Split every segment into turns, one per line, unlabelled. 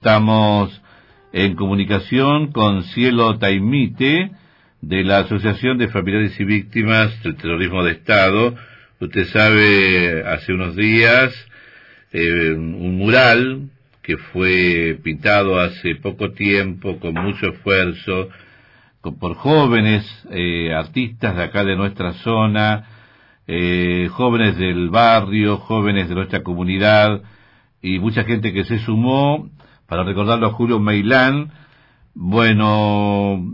Estamos en comunicación con Cielo Taimite de la Asociación de Familiares y Víctimas del Terrorismo de Estado. Usted sabe, hace unos días, eh, un mural que fue pintado hace poco tiempo, con mucho esfuerzo, por jóvenes eh, artistas de acá de nuestra zona, eh, jóvenes del barrio, jóvenes de nuestra comunidad y mucha gente que se sumó para recordarlo a Julio Meilán, bueno,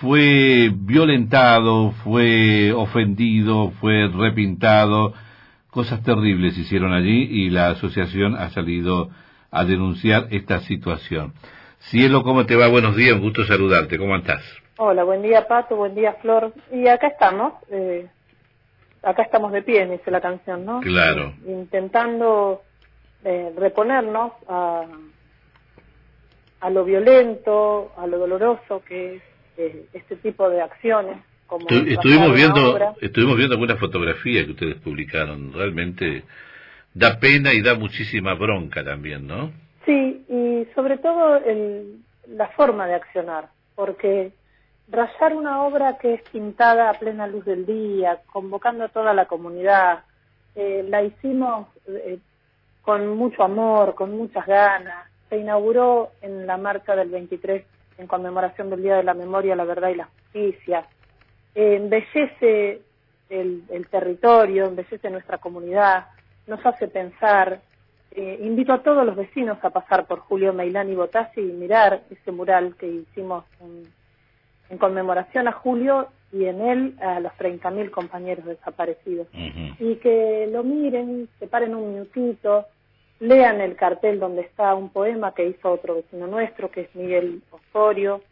fue violentado, fue ofendido, fue repintado, cosas terribles hicieron allí y la asociación ha salido a denunciar esta situación. Cielo, ¿cómo te va? Buenos días, un gusto saludarte, ¿cómo estás?
Hola, buen día Pato, buen día Flor. Y acá estamos, eh, acá estamos de pie, dice la canción, ¿no?
Claro.
intentando eh, reponernos a a lo violento, a lo doloroso que es eh, este tipo de acciones. Como
estuvimos viendo, estuvimos viendo algunas fotografías que ustedes publicaron. Realmente da pena y da muchísima bronca también, ¿no?
Sí, y sobre todo el, la forma de accionar, porque rayar una obra que es pintada a plena luz del día, convocando a toda la comunidad, eh, la hicimos eh, con mucho amor, con muchas ganas, se inauguró en la marcha del 23 en conmemoración del Día de la Memoria, la Verdad y la Justicia. Eh, embellece el, territorio, embellece nuestra comunidad, nos hace pensar. Eh, invito a todos los vecinos a pasar por Julio Meilán y Botassi y mirar ese mural que hicimos en, conmemoración a Julio y en él a los 30.000 compañeros desaparecidos. Y que lo miren, se paren un minutito, lean el cartel donde está un poema que hizo otro vecino nuestro, que es Miguel Osorio,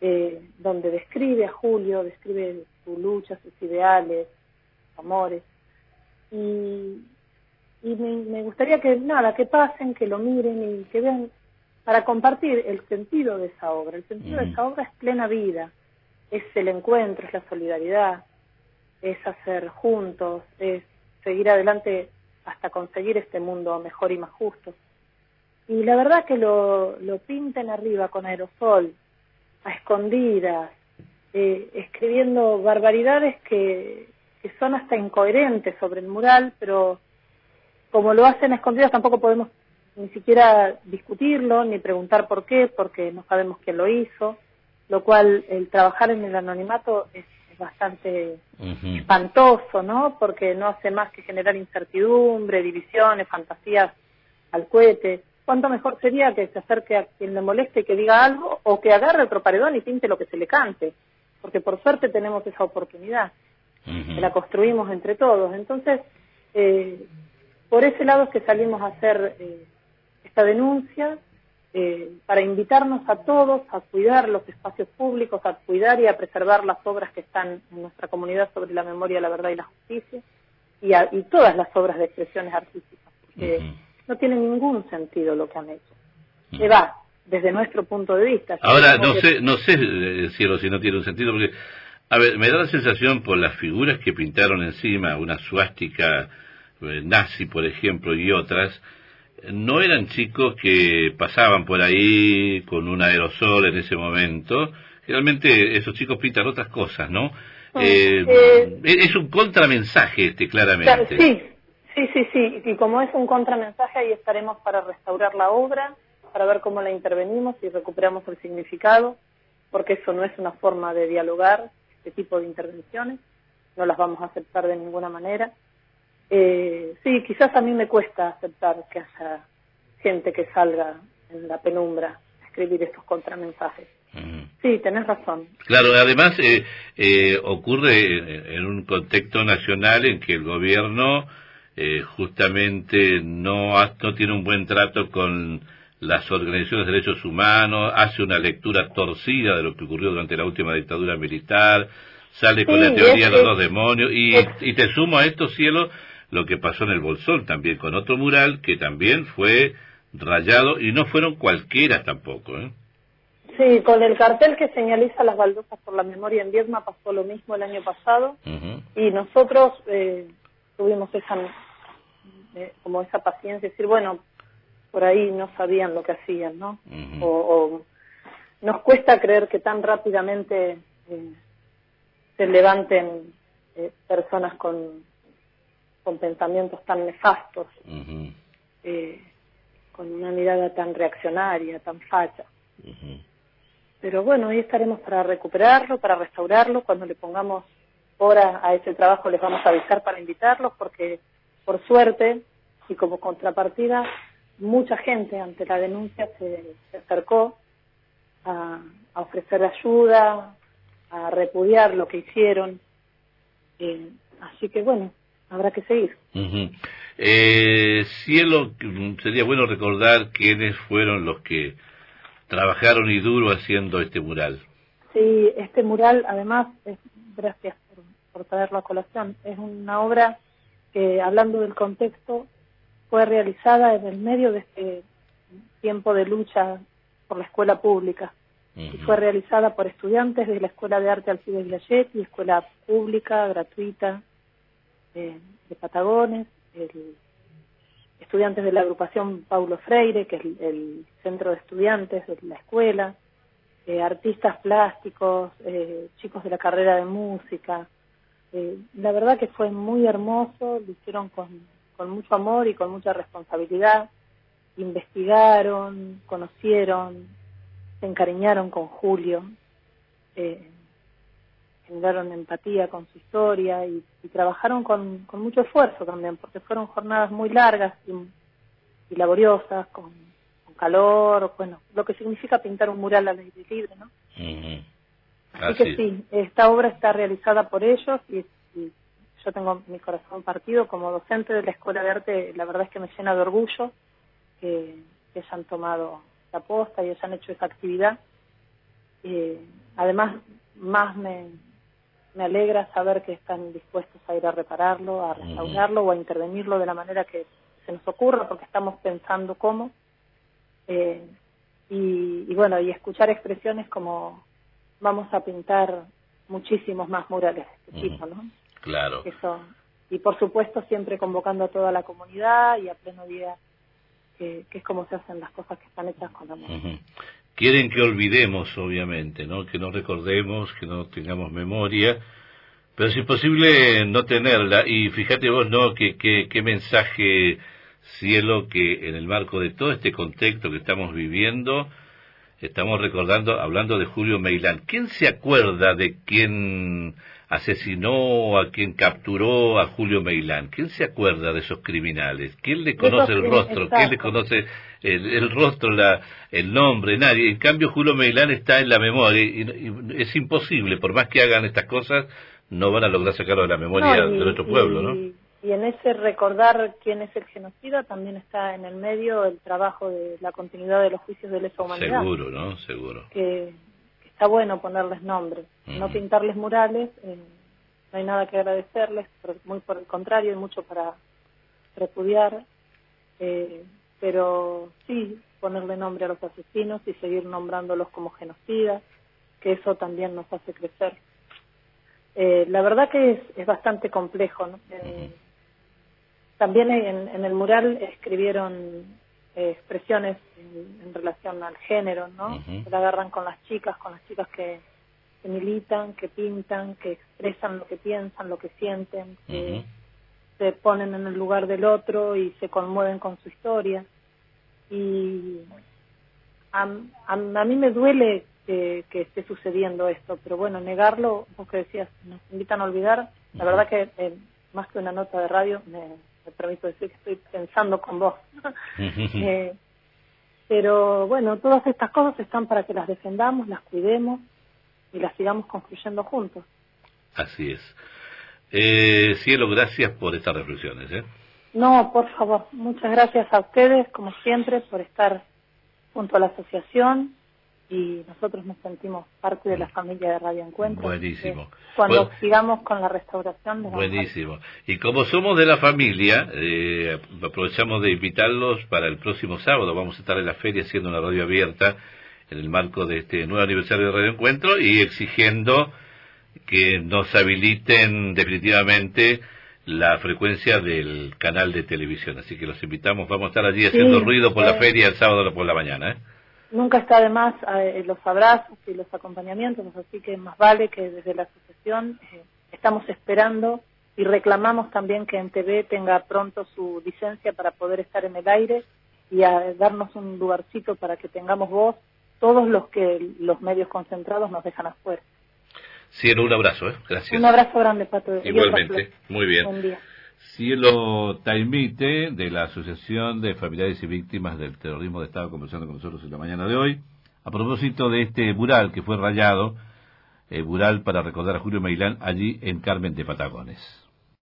eh, donde describe a Julio, describe su lucha, sus ideales, sus amores. Y, y me, gustaría que, nada, que pasen, que lo miren y que vean, para compartir el sentido de esa obra. El sentido de esa obra es plena vida, es el encuentro, es la solidaridad, es hacer juntos, es seguir adelante hasta conseguir este mundo mejor y más justo. Y la verdad que lo, lo pintan arriba con aerosol, a escondidas, eh, escribiendo barbaridades que, que son hasta incoherentes sobre el mural, pero como lo hacen a escondidas tampoco podemos ni siquiera discutirlo ni preguntar por qué, porque no sabemos quién lo hizo, lo cual el trabajar en el anonimato es bastante espantoso, ¿no? Porque no hace más que generar incertidumbre, divisiones, fantasías al cohete. ¿Cuánto mejor sería que se acerque a quien le moleste y que diga algo o que agarre otro paredón y pinte lo que se le cante? Porque por suerte tenemos esa oportunidad, que la construimos entre todos. Entonces, eh, por ese lado es que salimos a hacer eh, esta denuncia eh, para invitarnos a todos a cuidar los espacios públicos, a cuidar y a preservar las obras que están en nuestra comunidad sobre la memoria, la verdad y la justicia, y, y todas las obras de expresiones artísticas, porque no tiene ningún sentido lo que han hecho. Se va, desde nuestro punto de vista.
Ahora, no sé, no sé, eh, cielo, si no tiene un sentido, porque, a ver, me da la sensación por las figuras que pintaron encima, una suástica eh, nazi, por ejemplo, y otras, no eran chicos que pasaban por ahí con un aerosol en ese momento. Realmente esos chicos pintan otras cosas, ¿no? Ah, eh, eh, es un contramensaje este, claramente.
Sí, sí, sí, sí. Y como es un contramensaje, ahí estaremos para restaurar la obra, para ver cómo la intervenimos y recuperamos el significado, porque eso no es una forma de dialogar, este tipo de intervenciones. No las vamos a aceptar de ninguna manera. Eh, sí, quizás a mí me cuesta aceptar que haya gente que salga en la penumbra a escribir estos contramensajes. Sí, tenés razón.
Claro, además eh, eh, ocurre en un contexto nacional en que el gobierno eh, justamente no, no tiene un buen trato con las organizaciones de derechos humanos, hace una lectura torcida de lo que ocurrió durante la última dictadura militar, sale con la teoría de los dos demonios, y, y te sumo a esto, cielo, lo que pasó en el Bolsón también con otro mural que también fue rayado y no fueron cualquiera tampoco. ¿eh?
Sí, con el cartel que señaliza las baldosas por la memoria en Viedma pasó lo mismo el año pasado y nosotros eh, tuvimos esa eh, como esa paciencia, decir, bueno, por ahí no sabían lo que hacían, ¿no? o, nos cuesta creer que tan rápidamente eh, se levanten eh, personas con, con pensamientos tan nefastos, eh, con una mirada tan reaccionaria, tan facha. Pero bueno, ahí estaremos para recuperarlo, para restaurarlo. Cuando le pongamos hora a ese trabajo les vamos a avisar para invitarlos porque por suerte y como contrapartida mucha gente ante la denuncia se, acercó a, ofrecer ayuda, a repudiar lo que hicieron. Eh, así que bueno, habrá que seguir.
eh, cielo, sería bueno recordar quiénes fueron los que trabajaron y duro haciendo este mural.
Sí, este mural, además, es, gracias por, por traerlo a colación, es una obra que, hablando del contexto, fue realizada en el medio de este tiempo de lucha por la escuela pública. Y fue realizada por estudiantes de la Escuela de Arte Alcides y escuela pública, gratuita, de Patagones, estudiantes de la agrupación Paulo Freire, que es el, centro de estudiantes de la escuela, eh, artistas plásticos, eh, chicos de la carrera de música. Eh, la verdad que fue muy hermoso, lo hicieron con, con mucho amor y con mucha responsabilidad. Investigaron, conocieron, se encariñaron con Julio. Eh, generaron empatía con su historia y, trabajaron con, mucho esfuerzo también, porque fueron jornadas muy largas y, laboriosas, con, calor, bueno, lo que significa pintar un mural al aire libre, ¿no? Así, que sí, esta obra está realizada por ellos y, yo tengo mi corazón partido como docente de la Escuela de Arte, la verdad es que me llena de orgullo que, que hayan tomado la posta y hayan hecho esa actividad. Eh, además, más me, me alegra saber que están dispuestos a ir a repararlo, a restaurarlo o a intervenirlo de la manera que se nos ocurra, porque estamos pensando cómo. Eh, y, bueno, y escuchar expresiones como vamos a pintar muchísimos más murales de este tipo, ¿no?
Claro.
Eso. Y por supuesto siempre convocando a toda la comunidad y a pleno día, que, es como se hacen las cosas que están hechas con amor
quieren que olvidemos, obviamente, ¿no? Que no recordemos, que no tengamos memoria, pero si es posible no tenerla. Y fíjate vos, ¿no? Que, qué mensaje, cielo, que en el marco de todo este contexto que estamos viviendo, estamos recordando, hablando de Julio Meilán. ¿Quién se acuerda de quién asesinó, a quien capturó a Julio Meilán. ¿Quién se acuerda de esos criminales? ¿Quién le conoce el rostro? ¿Quién le conoce el, rostro, la, el nombre? Nadie. En cambio, Julio Meilán está en la memoria y, es imposible, por más que hagan estas cosas, no van a lograr sacarlo de la memoria de nuestro pueblo, ¿no?
Y en ese recordar quién es el genocida también está en el medio el trabajo de la continuidad de los juicios de lesa humanidad.
Seguro, ¿no? Seguro.
Que, está bueno ponerles nombres, no pintarles murales, eh, no hay nada que agradecerles, muy por el contrario, hay mucho para repudiar, eh, pero sí ponerle nombre a los asesinos y seguir nombrándolos como genocidas, que eso también nos hace crecer. Eh, la verdad que es, es bastante complejo. ¿no? también en, en, el mural escribieron eh, expresiones en, relación al género, ¿no? Se la agarran con las chicas, con las chicas que, militan, que pintan, que expresan lo que piensan, lo que sienten, que se ponen en el lugar del otro y se conmueven con su historia. Y a, a, mí me duele que, esté sucediendo esto, pero bueno, negarlo, vos que decías, nos invitan a olvidar, la verdad que eh, más que una nota de radio me, me permito decir que estoy pensando con vos. eh, pero bueno, todas estas cosas están para que las defendamos, las cuidemos y las sigamos construyendo juntos.
Así es. Eh, cielo, gracias por estas reflexiones. ¿eh?
No, por favor, muchas gracias a ustedes, como siempre, por estar junto a la asociación y nosotros nos sentimos parte de la familia de Radio Encuentro.
Buenísimo.
Cuando sigamos con la restauración de
Buenísimo. Y como somos de la familia, eh, aprovechamos de invitarlos para el próximo sábado. Vamos a estar en la feria haciendo una radio abierta en el marco de este nuevo aniversario de Radio Encuentro y exigiendo que nos habiliten definitivamente la frecuencia del canal de televisión. Así que los invitamos, vamos a estar allí haciendo ruido por la feria el sábado por la mañana. ¿eh?
Nunca está de más eh, los abrazos y los acompañamientos, así que más vale que desde la asociación eh, estamos esperando y reclamamos también que en TV tenga pronto su licencia para poder estar en el aire y a darnos un lugarcito para que tengamos voz todos los que los medios concentrados nos dejan afuera.
Cielo, un abrazo, ¿eh? Gracias.
Un abrazo grande, Pato.
Igualmente, muy bien.
Buen día.
Cielo Taimite, de la Asociación de Familiares y Víctimas del Terrorismo de Estado, conversando con nosotros en la mañana de hoy, a propósito de este mural que fue rayado, el mural para recordar a Julio Meilán allí en Carmen de Patagones.